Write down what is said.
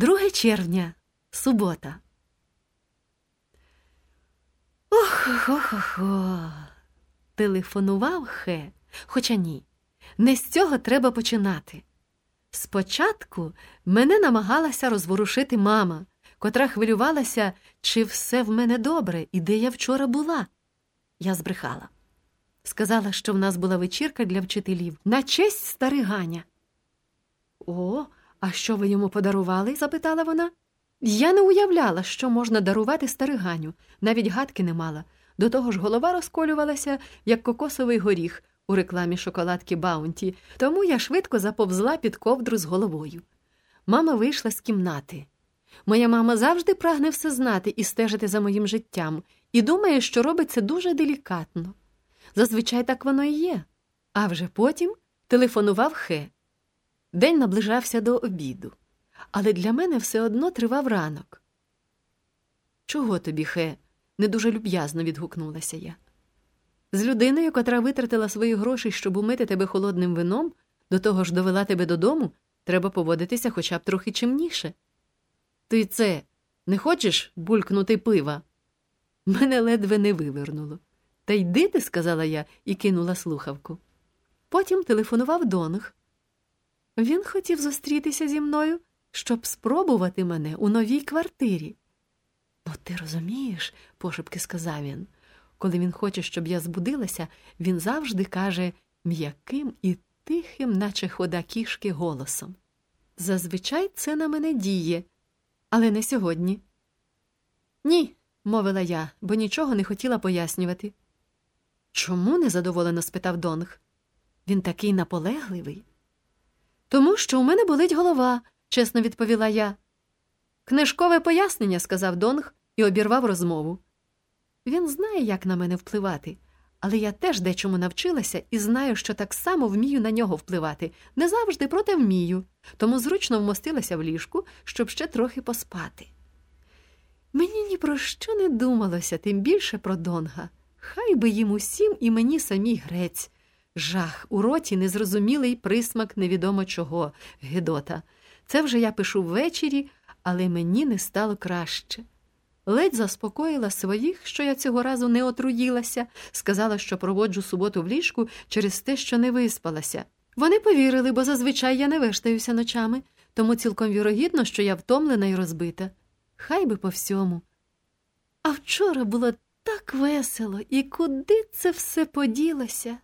2 червня, субота. Ох, ох, ох, ох. Телефонував Хе, хоча ні. Не з цього треба починати. Спочатку мене намагалася розворушити мама, котра хвилювалася, чи все в мене добре і де я вчора була. Я збрехала. Сказала, що в нас була вечірка для вчителів на честь стариганя. О, а що ви йому подарували? запитала вона. Я не уявляла, що можна дарувати стариганю, навіть гадки не мала. До того ж, голова розколювалася, як кокосовий горіх у рекламі шоколадки Баунті, тому я швидко заповзла під ковдру з головою. Мама вийшла з кімнати. Моя мама завжди прагне все знати і стежити за моїм життям, і думає, що робить це дуже делікатно. Зазвичай так воно і є. А вже потім телефонував Хе. День наближався до обіду, але для мене все одно тривав ранок. Чого тобі, Хе? не дуже люб'язно відгукнулася я. З людиною, котра витратила свої гроші, щоб умити тебе холодним вином, до того ж довела тебе додому, треба поводитися хоча б трохи чимніше. Ти це не хочеш булькнути пива? Мене ледве не вивернуло. Та йди ти, сказала я і кинула слухавку. Потім телефонував Донг. Він хотів зустрітися зі мною, щоб спробувати мене у новій квартирі. Ну, ти розумієш, пошепки сказав він. Коли він хоче, щоб я збудилася, він завжди каже м'яким і тихим, наче хода кішки, голосом. Зазвичай це на мене діє, але не сьогодні. Ні, мовила я, бо нічого не хотіла пояснювати. Чому незадоволено спитав Донг. Він такий наполегливий. Тому що у мене болить голова, чесно відповіла я. Книжкове пояснення, сказав Донг і обірвав розмову. Він знає, як на мене впливати, але я теж дечому навчилася і знаю, що так само вмію на нього впливати. Не завжди, проте вмію, тому зручно вмостилася в ліжку, щоб ще трохи поспати. Мені ні про що не думалося, тим більше про Донга. Хай би їм усім і мені самій грець. Жах, у роті незрозумілий присмак невідомо чого, Гедота. Це вже я пишу ввечері, але мені не стало краще. Ледь заспокоїла своїх, що я цього разу не отруїлася, сказала, що проводжу суботу в ліжку через те, що не виспалася. Вони повірили, бо зазвичай я не вештаюся ночами, тому цілком вірогідно, що я втомлена і розбита. Хай би по всьому. А вчора було так весело, і куди це все поділося?